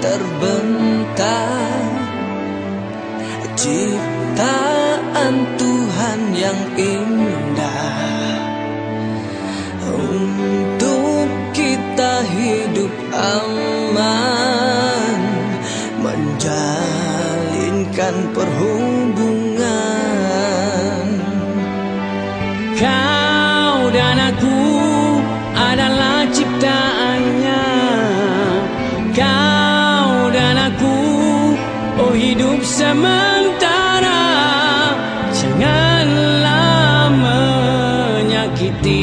terbentang. Ciptaan Tuhan yang indah. Untuk kita hidup aman Menjalinkan perhubungan. Kau hidup sementara. Janganlah menyakiti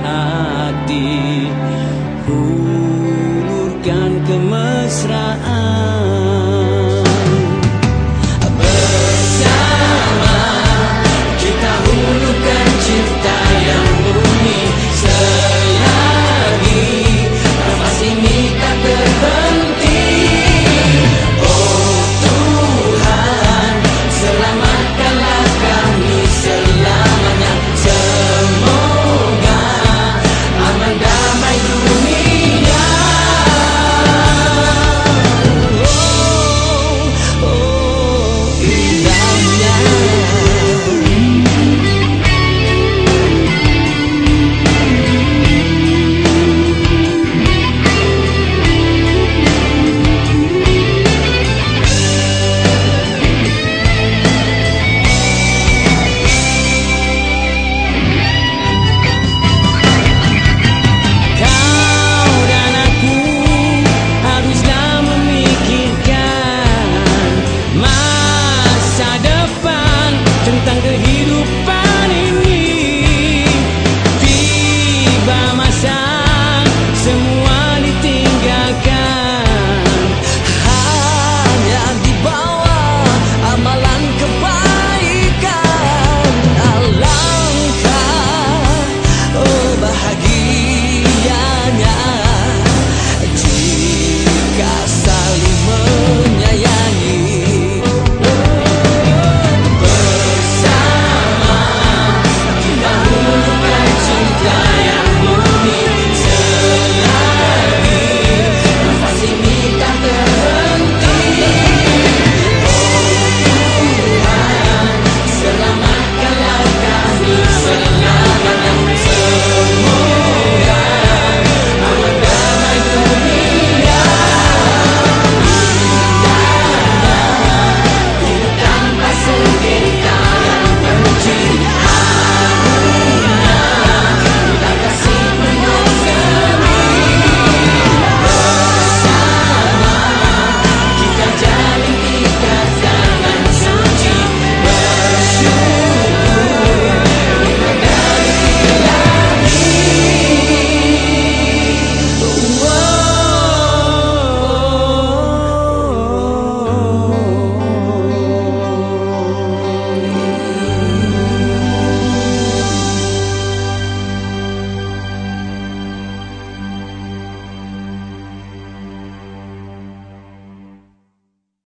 hati.